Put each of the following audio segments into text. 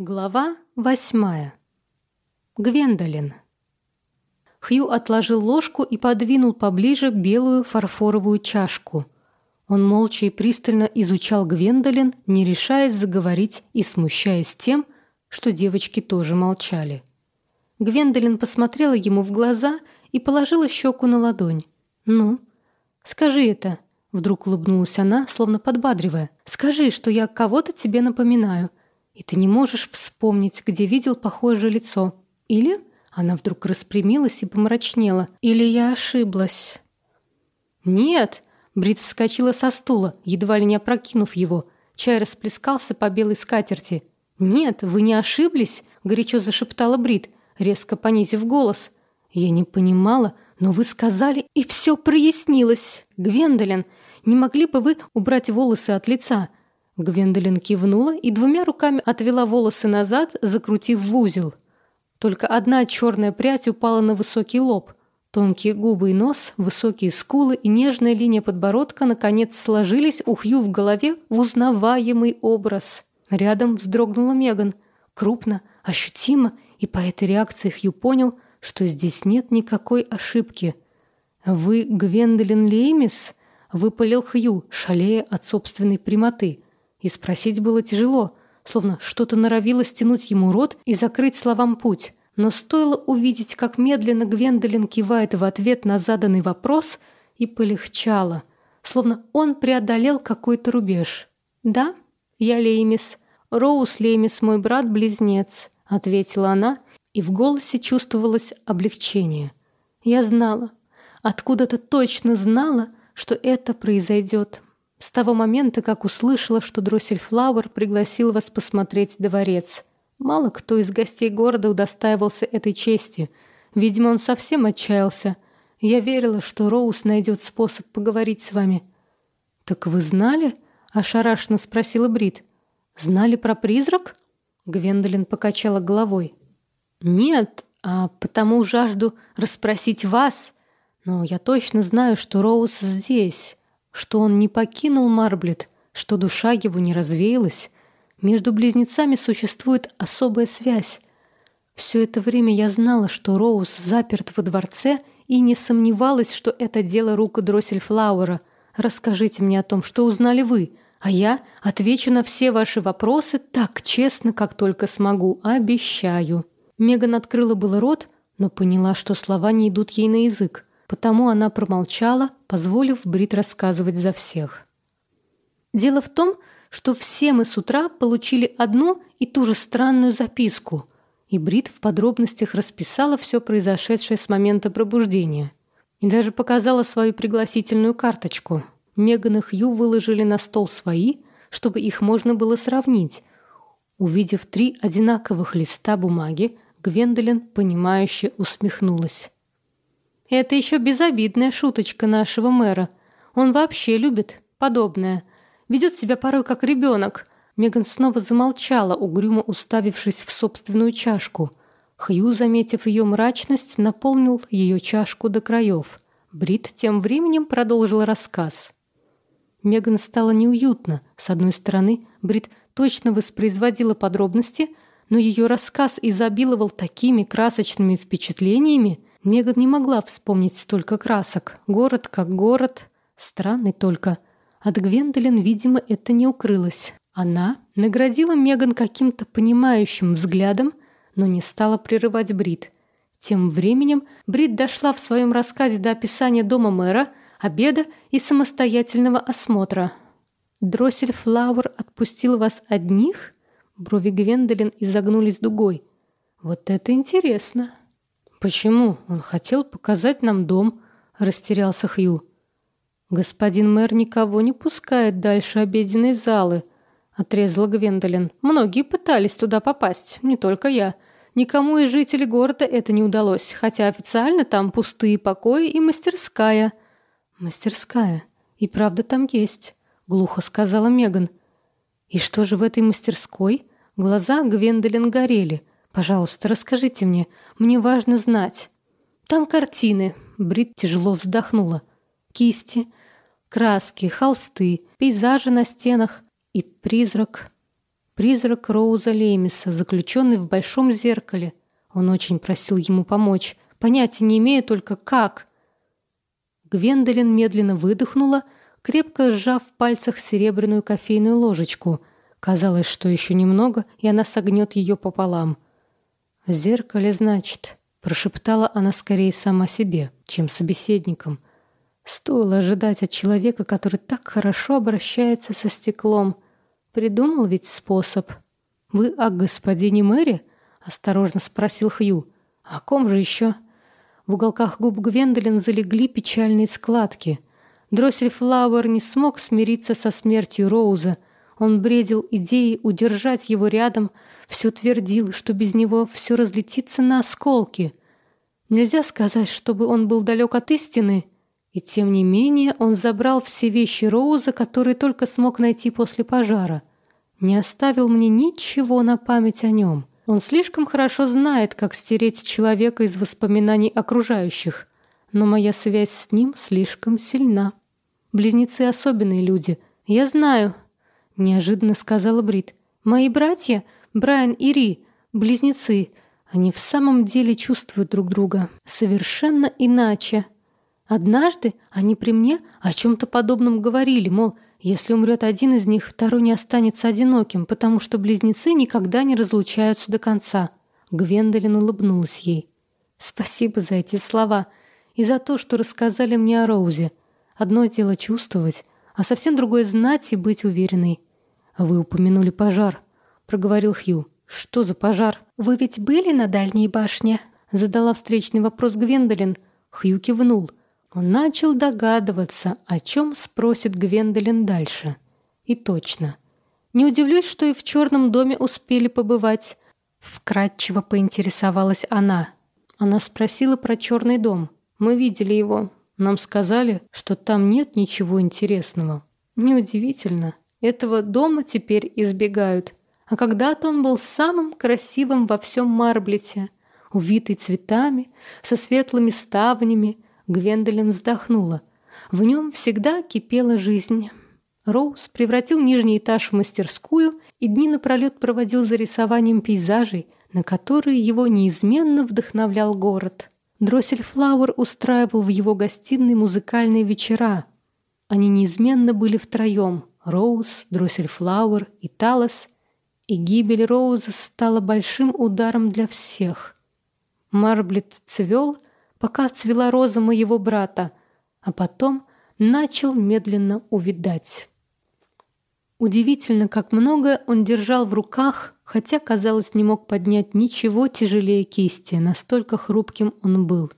Глава восьмая. Гвендолин. Хью отложил ложку и подвинул поближе белую фарфоровую чашку. Он молча и пристально изучал Гвендолин, не решаясь заговорить и смущаясь тем, что девочки тоже молчали. Гвендолин посмотрела ему в глаза и положила щеку на ладонь. «Ну, скажи это», — вдруг улыбнулась она, словно подбадривая. «Скажи, что я кого-то тебе напоминаю» и ты не можешь вспомнить, где видел похожее лицо. Или она вдруг распрямилась и помрачнела. Или я ошиблась. Нет, Брит вскочила со стула, едва ли не опрокинув его. Чай расплескался по белой скатерти. Нет, вы не ошиблись, горячо зашептала Брит, резко понизив голос. Я не понимала, но вы сказали, и все прояснилось. Гвендолин, не могли бы вы убрать волосы от лица? Гвендолин кивнула и двумя руками отвела волосы назад, закрутив в узел. Только одна черная прядь упала на высокий лоб. Тонкие губы и нос, высокие скулы и нежная линия подбородка наконец сложились у Хью в голове в узнаваемый образ. Рядом вздрогнула Меган. Крупно, ощутимо, и по этой реакции Хью понял, что здесь нет никакой ошибки. «Вы Гвендолин Леймис?» — выпалил Хью, шалея от собственной прямоты — и спросить было тяжело, словно что-то норовило стянуть ему рот и закрыть словам путь. Но стоило увидеть, как медленно Гвендолин кивает в ответ на заданный вопрос, и полегчало, словно он преодолел какой-то рубеж. «Да, я Леймис. Роуз Леймис, мой брат-близнец», — ответила она, и в голосе чувствовалось облегчение. «Я знала, откуда-то точно знала, что это произойдет. С того момента, как услышала, что Дроссельфлауэр пригласил вас посмотреть дворец. Мало кто из гостей города удостаивался этой чести. Видимо, он совсем отчаялся. Я верила, что Роуз найдет способ поговорить с вами. «Так вы знали?» — ошарашенно спросила Брит. «Знали про призрак?» Гвендолин покачала головой. «Нет, а потому жажду расспросить вас. Но я точно знаю, что Роуз здесь» что он не покинул Марблет, что душа его не развеялась. Между близнецами существует особая связь. Все это время я знала, что Роуз заперт во дворце и не сомневалась, что это дело рук Дроссельфлауэра. Расскажите мне о том, что узнали вы, а я отвечу на все ваши вопросы так честно, как только смогу, обещаю. Меган открыла было рот, но поняла, что слова не идут ей на язык. Потому она промолчала, позволив Брит рассказывать за всех. Дело в том, что все мы с утра получили одну и ту же странную записку, и Брит в подробностях расписала все произошедшее с момента пробуждения. И даже показала свою пригласительную карточку. Меган и Хью выложили на стол свои, чтобы их можно было сравнить. Увидев три одинаковых листа бумаги, Гвендолин, понимающе усмехнулась. Это еще безобидная шуточка нашего мэра. Он вообще любит подобное. Ведет себя порой как ребенок. Меган снова замолчала, угрюмо уставившись в собственную чашку. Хью, заметив ее мрачность, наполнил ее чашку до краев. Брит тем временем продолжил рассказ. Меган стало неуютно. С одной стороны, Брит точно воспроизводила подробности, но ее рассказ изобиловал такими красочными впечатлениями, Меган не могла вспомнить столько красок. Город как город, странный только. От Гвендолин, видимо, это не укрылось. Она наградила Меган каким-то понимающим взглядом, но не стала прерывать Брит. Тем временем Брит дошла в своем рассказе до описания дома мэра, обеда и самостоятельного осмотра. «Дроссель Флауэр отпустил вас одних?» Брови Гвендолин изогнулись дугой. «Вот это интересно!» «Почему? Он хотел показать нам дом», — растерялся Хью. «Господин мэр никого не пускает дальше обеденной залы», — отрезала Гвендолин. «Многие пытались туда попасть, не только я. Никому из жителей города это не удалось, хотя официально там пустые покои и мастерская». «Мастерская? И правда там есть», — глухо сказала Меган. «И что же в этой мастерской?» Глаза Гвендолин горели. Пожалуйста, расскажите мне. Мне важно знать. Там картины. Брит тяжело вздохнула. Кисти, краски, холсты, пейзажи на стенах и призрак. Призрак Роуза Лемиса, заключенный в большом зеркале. Он очень просил ему помочь. Понятия не имею только как. Гвендолин медленно выдохнула, крепко сжав в пальцах серебряную кофейную ложечку. Казалось, что еще немного, и она согнет ее пополам. «В зеркале, значит», — прошептала она скорее сама себе, чем собеседником. Стоило ожидать от человека, который так хорошо обращается со стеклом. Придумал ведь способ. «Вы о господине мэре?» — осторожно спросил Хью. «О ком же еще?» В уголках губ Гвендолин залегли печальные складки. Дроссель Флауэр не смог смириться со смертью Роуза. Он бредил идеей удержать его рядом, все твердил, что без него все разлетится на осколки. Нельзя сказать, чтобы он был далек от истины, и тем не менее он забрал все вещи Роуза, которые только смог найти после пожара. Не оставил мне ничего на память о нем. Он слишком хорошо знает, как стереть человека из воспоминаний окружающих, но моя связь с ним слишком сильна. Близнецы особенные люди. Я знаю, неожиданно сказала Брит. Мои братья, Брайан и Ри, близнецы. Они в самом деле чувствуют друг друга совершенно иначе. Однажды они при мне о чем то подобном говорили, мол, если умрет один из них, второй не останется одиноким, потому что близнецы никогда не разлучаются до конца. Гвендолин улыбнулась ей. Спасибо за эти слова и за то, что рассказали мне о Роузе. Одно дело чувствовать, а совсем другое знать и быть уверенной. Вы упомянули пожар, проговорил Хью. Что за пожар? Вы ведь были на дальней башне? задала встречный вопрос Гвендолин. Хью кивнул. Он начал догадываться, о чем спросит Гвендолин дальше. И точно. Не удивлюсь, что и в черном доме успели побывать. Вкратчиво поинтересовалась она. Она спросила про черный дом. Мы видели его. Нам сказали, что там нет ничего интересного. Неудивительно. Этого дома теперь избегают. А когда-то он был самым красивым во всем Марблете, увитый цветами, со светлыми ставнями, Гвендолин вздохнула. В нем всегда кипела жизнь. Роуз превратил нижний этаж в мастерскую и дни напролет проводил за рисованием пейзажей, на которые его неизменно вдохновлял город. Дроссель Флауэр устраивал в его гостиной музыкальные вечера. Они неизменно были втроем — Роуз, Дроссель Флауэр и Талос, и гибель Роуза стала большим ударом для всех. Марблет цвел — пока цвела роза моего брата, а потом начал медленно увядать. Удивительно, как много он держал в руках, хотя, казалось, не мог поднять ничего тяжелее кисти, настолько хрупким он был.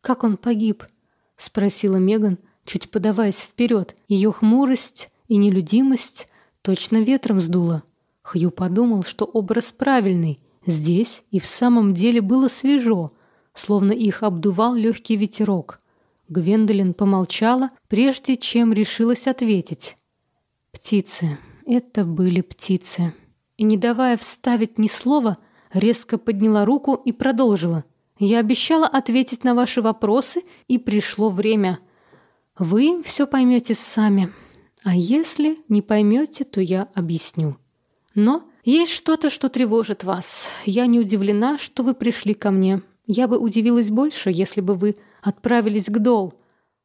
«Как он погиб?» — спросила Меган, чуть подаваясь вперед. Ее хмурость и нелюдимость точно ветром сдуло. Хью подумал, что образ правильный. Здесь и в самом деле было свежо — словно их обдувал легкий ветерок. Гвендолин помолчала, прежде чем решилась ответить. «Птицы. Это были птицы». И, не давая вставить ни слова, резко подняла руку и продолжила. «Я обещала ответить на ваши вопросы, и пришло время. Вы все поймете сами. А если не поймете, то я объясню. Но есть что-то, что тревожит вас. Я не удивлена, что вы пришли ко мне. Я бы удивилась больше, если бы вы отправились к Дол.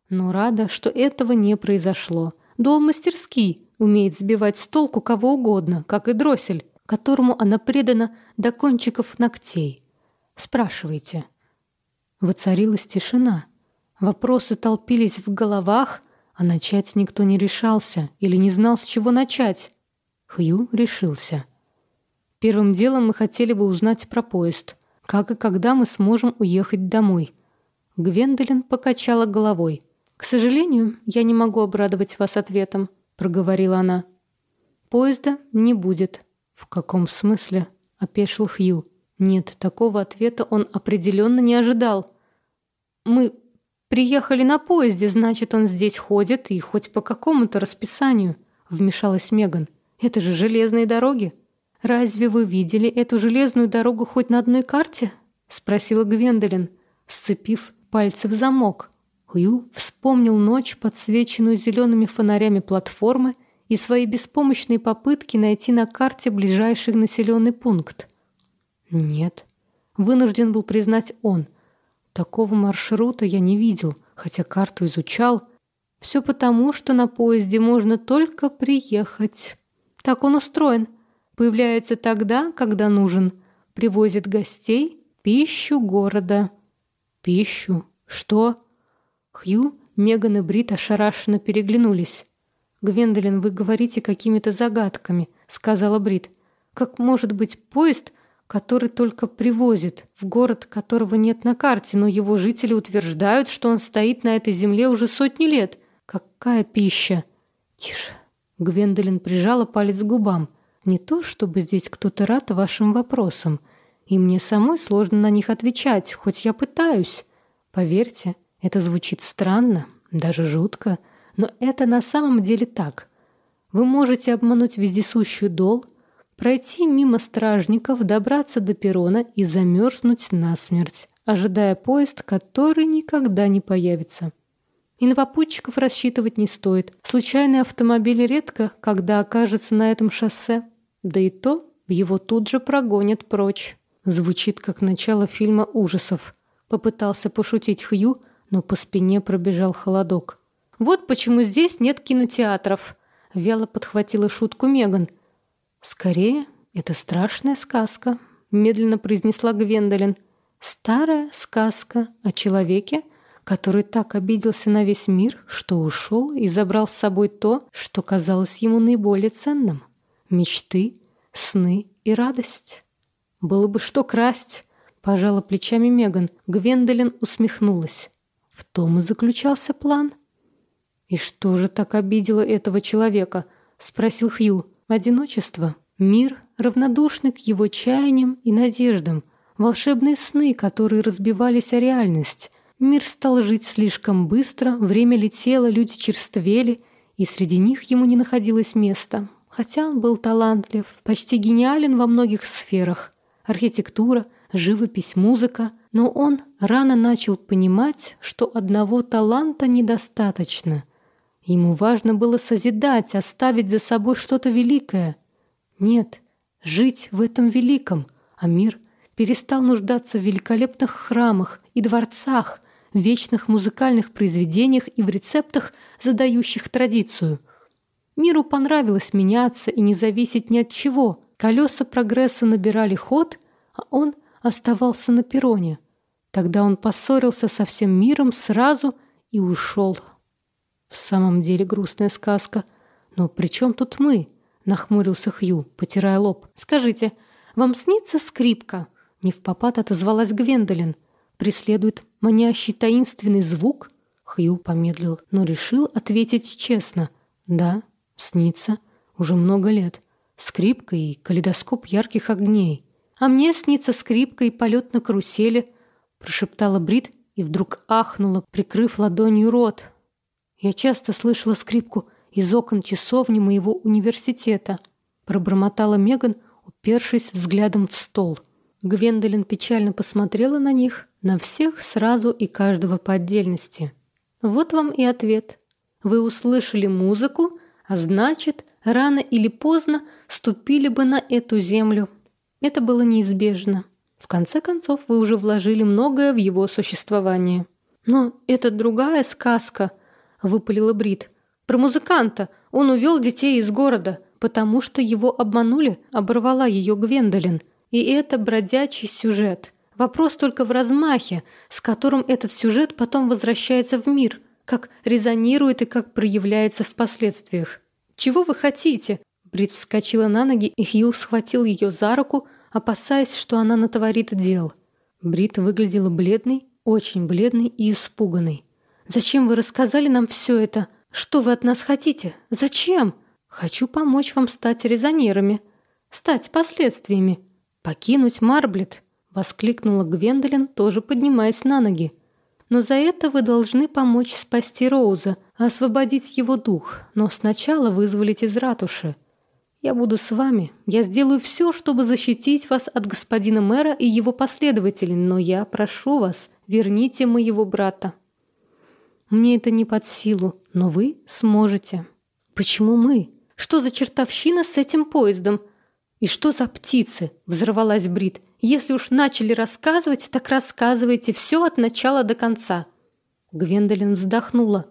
Но рада, что этого не произошло. Дол мастерский, умеет сбивать с толку кого угодно, как и дроссель, которому она предана до кончиков ногтей. Спрашивайте. Воцарилась тишина. Вопросы толпились в головах, а начать никто не решался или не знал, с чего начать. Хью решился. Первым делом мы хотели бы узнать про поезд — как и когда мы сможем уехать домой. Гвендолин покачала головой. К сожалению, я не могу обрадовать вас ответом, проговорила она. Поезда не будет. В каком смысле? опешил Хью. Нет, такого ответа он определенно не ожидал. Мы приехали на поезде, значит, он здесь ходит и хоть по какому-то расписанию, вмешалась Меган. Это же железные дороги. «Разве вы видели эту железную дорогу хоть на одной карте?» — спросила Гвендолин, сцепив пальцы в замок. Хью вспомнил ночь, подсвеченную зелеными фонарями платформы, и свои беспомощные попытки найти на карте ближайший населенный пункт? Нет. Вынужден был признать он. Такого маршрута я не видел, хотя карту изучал. Все потому, что на поезде можно только приехать. Так он устроен. Появляется тогда, когда нужен. Привозит гостей, пищу города. Пищу? Что? Хью, Меган и Брит ошарашенно переглянулись. «Гвендолин, вы говорите какими-то загадками», — сказала Брит. «Как может быть поезд, который только привозит, в город которого нет на карте, но его жители утверждают, что он стоит на этой земле уже сотни лет? Какая пища?» «Тише». Гвендолин прижала палец к губам. «Не то, чтобы здесь кто-то рад вашим вопросам, и мне самой сложно на них отвечать, хоть я пытаюсь. Поверьте, это звучит странно, даже жутко, но это на самом деле так. Вы можете обмануть вездесущую дол, пройти мимо стражников, добраться до перрона и замерзнуть насмерть, ожидая поезд, который никогда не появится. И на попутчиков рассчитывать не стоит. Случайный автомобиль редко, когда окажется на этом шоссе. Да и то его тут же прогонят прочь. Звучит как начало фильма ужасов. Попытался пошутить Хью, но по спине пробежал холодок. «Вот почему здесь нет кинотеатров», — вяло подхватила шутку Меган. «Скорее, это страшная сказка», — медленно произнесла Гвендолин. «Старая сказка о человеке, который так обиделся на весь мир, что ушел и забрал с собой то, что казалось ему наиболее ценным — мечты, сны и радость. Было бы что красть». Пожала плечами Меган. Гвендолин усмехнулась. В том и заключался план. «И что же так обидело этого человека?» — спросил Хью. «Одиночество. Мир, равнодушный к его чаяниям и надеждам. Волшебные сны, которые разбивались о реальность. Мир стал жить слишком быстро, время летело, люди черствели, и среди них ему не находилось места. Хотя он был талантлив, почти гениален во многих сферах. Архитектура, живопись, музыка — но он рано начал понимать, что одного таланта недостаточно. Ему важно было созидать, оставить за собой что-то великое. Нет, жить в этом великом, а мир перестал нуждаться в великолепных храмах и дворцах, вечных музыкальных произведениях и в рецептах, задающих традицию. Миру понравилось меняться и не зависеть ни от чего. Колеса прогресса набирали ход, а он оставался на перроне. Тогда он поссорился со всем миром сразу и ушел. В самом деле грустная сказка. Но при чем тут мы? Нахмурился Хью, потирая лоб. Скажите, вам снится скрипка? Не в попад отозвалась Гвендолин. Преследует манящий таинственный звук? Хью помедлил, но решил ответить честно. Да, снится. Уже много лет. Скрипка и калейдоскоп ярких огней. А мне снится скрипка и полет на карусели — прошептала Брит и вдруг ахнула, прикрыв ладонью рот. Я часто слышала скрипку из окон часовни моего университета, пробормотала Меган, упершись взглядом в стол. Гвендолин печально посмотрела на них, на всех сразу и каждого по отдельности. Вот вам и ответ. Вы услышали музыку, а значит, рано или поздно ступили бы на эту землю. Это было неизбежно. В конце концов, вы уже вложили многое в его существование. Но это другая сказка, выпалила Брит. Про музыканта. Он увел детей из города, потому что его обманули, оборвала ее Гвендолин. И это бродячий сюжет. Вопрос только в размахе, с которым этот сюжет потом возвращается в мир, как резонирует и как проявляется в последствиях. «Чего вы хотите?» Брит вскочила на ноги, и Хью схватил ее за руку, опасаясь, что она натворит дел. Брит выглядела бледной, очень бледной и испуганной. «Зачем вы рассказали нам все это? Что вы от нас хотите? Зачем?» «Хочу помочь вам стать резонерами, стать последствиями, покинуть Марблет», — воскликнула Гвендолин, тоже поднимаясь на ноги. «Но за это вы должны помочь спасти Роуза, освободить его дух, но сначала вызволить из ратуши». Я буду с вами. Я сделаю все, чтобы защитить вас от господина мэра и его последователей, но я прошу вас, верните моего брата. Мне это не под силу, но вы сможете. Почему мы? Что за чертовщина с этим поездом? И что за птицы? Взорвалась Брит. Если уж начали рассказывать, так рассказывайте все от начала до конца. Гвендолин вздохнула.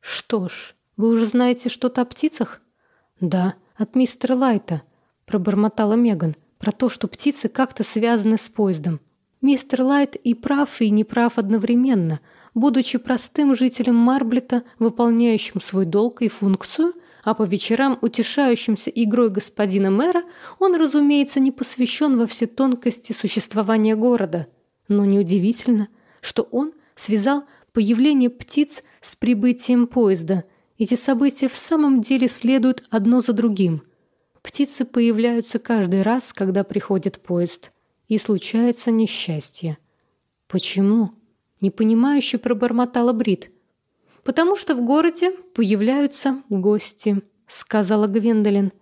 Что ж, вы уже знаете что-то о птицах? Да, от мистера Лайта, пробормотала Меган, про то, что птицы как-то связаны с поездом. Мистер Лайт и прав, и не прав одновременно. Будучи простым жителем Марблета, выполняющим свой долг и функцию, а по вечерам утешающимся игрой господина мэра, он, разумеется, не посвящен во все тонкости существования города. Но неудивительно, что он связал появление птиц с прибытием поезда. Эти события в самом деле следуют одно за другим. Птицы появляются каждый раз, когда приходит поезд – и случается несчастье. Почему? Непонимающе пробормотала Брит. Потому что в городе появляются гости, сказала Гвендолин.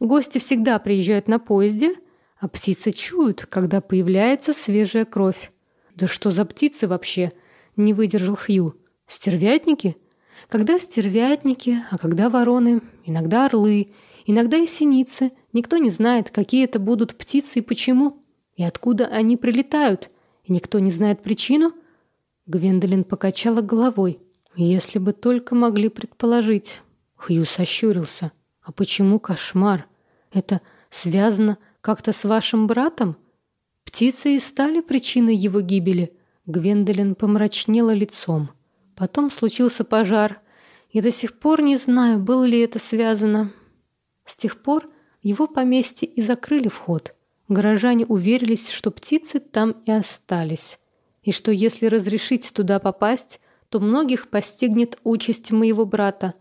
Гости всегда приезжают на поезде, а птицы чуют, когда появляется свежая кровь. Да что за птицы вообще? Не выдержал Хью. Стервятники? Когда стервятники, а когда вороны, иногда орлы, иногда и синицы. Никто не знает, какие это будут птицы и почему. И откуда они прилетают? И никто не знает причину? Гвендолин покачала головой. Если бы только могли предположить. Хью сощурился. А почему кошмар? Это связано как-то с вашим братом? Птицы и стали причиной его гибели. Гвендолин помрачнела лицом. Потом случился пожар. Я до сих пор не знаю, было ли это связано. С тех пор его поместье и закрыли вход. Горожане уверились, что птицы там и остались, и что если разрешить туда попасть, то многих постигнет участь моего брата.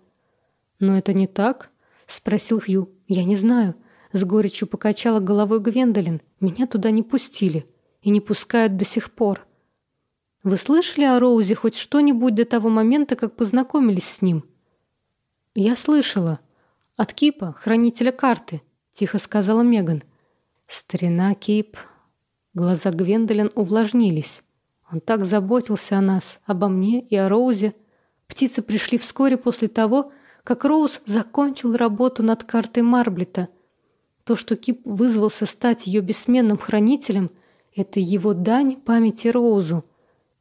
«Но это не так?» — спросил Хью. «Я не знаю». С горечью покачала головой Гвендолин. «Меня туда не пустили. И не пускают до сих пор». «Вы слышали о Роузе хоть что-нибудь до того момента, как познакомились с ним?» «Я слышала. От Кипа, хранителя карты», — тихо сказала Меган. Старина Кип. Глаза Гвендолин увлажнились. Он так заботился о нас, обо мне и о Роузе. Птицы пришли вскоре после того, как Роуз закончил работу над картой Марблета. То, что Кип вызвался стать ее бессменным хранителем, это его дань памяти Роузу.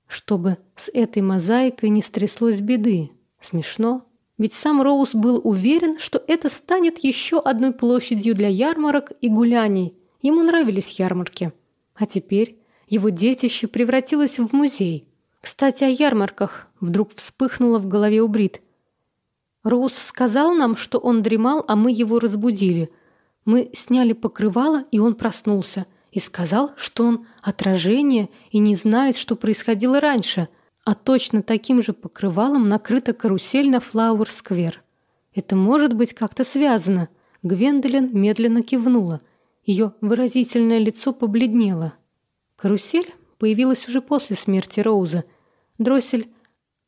Чтобы с этой мозаикой не стряслось беды. Смешно. Ведь сам Роуз был уверен, что это станет еще одной площадью для ярмарок и гуляний – Ему нравились ярмарки. А теперь его детище превратилось в музей. Кстати, о ярмарках вдруг вспыхнуло в голове у Брит. Роуз сказал нам, что он дремал, а мы его разбудили. Мы сняли покрывало, и он проснулся. И сказал, что он отражение и не знает, что происходило раньше. А точно таким же покрывалом накрыта карусель на Флауэр-сквер. Это может быть как-то связано. Гвендолин медленно кивнула – ее выразительное лицо побледнело. Карусель появилась уже после смерти Роуза. Дроссель,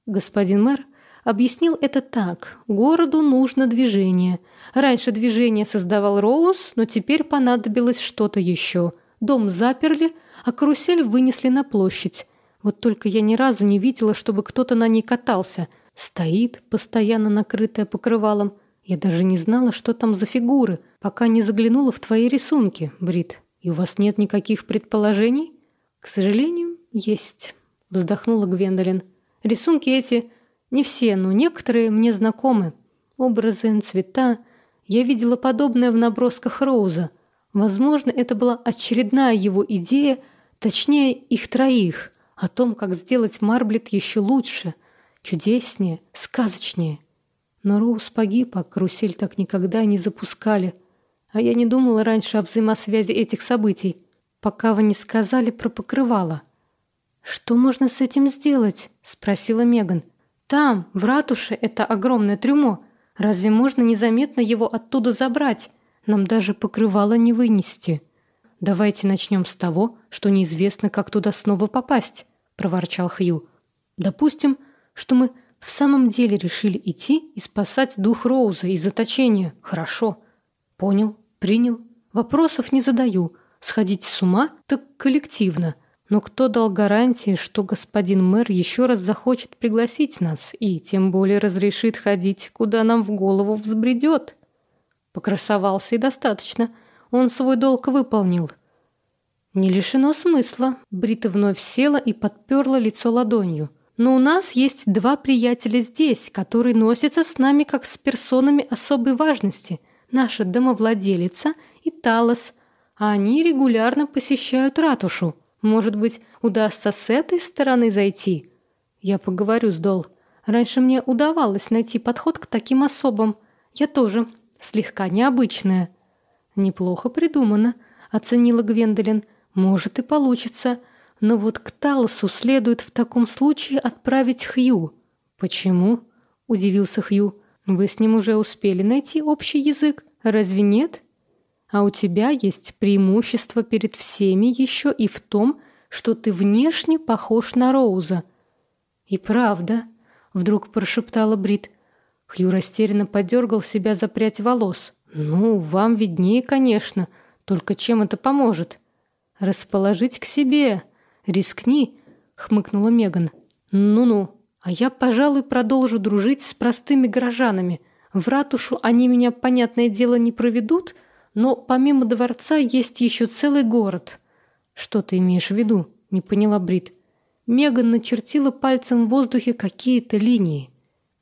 господин мэр, объяснил это так. Городу нужно движение. Раньше движение создавал Роуз, но теперь понадобилось что-то еще. Дом заперли, а карусель вынесли на площадь. Вот только я ни разу не видела, чтобы кто-то на ней катался. Стоит, постоянно накрытая покрывалом. Я даже не знала, что там за фигуры, пока не заглянула в твои рисунки, Брит. И у вас нет никаких предположений? К сожалению, есть, вздохнула Гвендолин. Рисунки эти не все, но некоторые мне знакомы. Образы, цвета. Я видела подобное в набросках Роуза. Возможно, это была очередная его идея, точнее, их троих, о том, как сделать Марблет еще лучше, чудеснее, сказочнее. Но Роуз погиб, а карусель так никогда не запускали. А я не думала раньше о взаимосвязи этих событий, пока вы не сказали про покрывало. «Что можно с этим сделать?» — спросила Меган. «Там, в ратуше, это огромное трюмо. Разве можно незаметно его оттуда забрать? Нам даже покрывало не вынести». «Давайте начнем с того, что неизвестно, как туда снова попасть», — проворчал Хью. «Допустим, что мы в самом деле решили идти и спасать дух Роуза из заточения. Хорошо. Понял, принял. Вопросов не задаю. Сходить с ума так коллективно. Но кто дал гарантии, что господин мэр еще раз захочет пригласить нас и тем более разрешит ходить, куда нам в голову взбредет? Покрасовался и достаточно. Он свой долг выполнил. Не лишено смысла. Брита вновь села и подперла лицо ладонью. Но у нас есть два приятеля здесь, которые носятся с нами как с персонами особой важности. Наша домовладелица и Талос. А они регулярно посещают ратушу. Может быть, удастся с этой стороны зайти? Я поговорю с Дол. Раньше мне удавалось найти подход к таким особам. Я тоже слегка необычная. Неплохо придумано, оценила Гвендолин. Может и получится. Но вот к Талосу следует в таком случае отправить Хью. Почему? Удивился Хью. Вы с ним уже успели найти общий язык, разве нет? А у тебя есть преимущество перед всеми еще и в том, что ты внешне похож на Роуза. И правда, вдруг прошептала Брит. Хью растерянно подергал себя за прядь волос. Ну, вам виднее, конечно, только чем это поможет? Расположить к себе, «Рискни», — хмыкнула Меган. «Ну-ну, а я, пожалуй, продолжу дружить с простыми горожанами. В ратушу они меня, понятное дело, не проведут, но помимо дворца есть еще целый город». «Что ты имеешь в виду?» — не поняла Брит. Меган начертила пальцем в воздухе какие-то линии.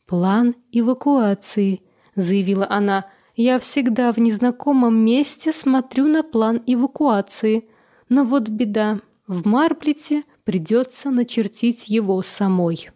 «План эвакуации», — заявила она. «Я всегда в незнакомом месте смотрю на план эвакуации. Но вот беда. В Марплете придется начертить его самой.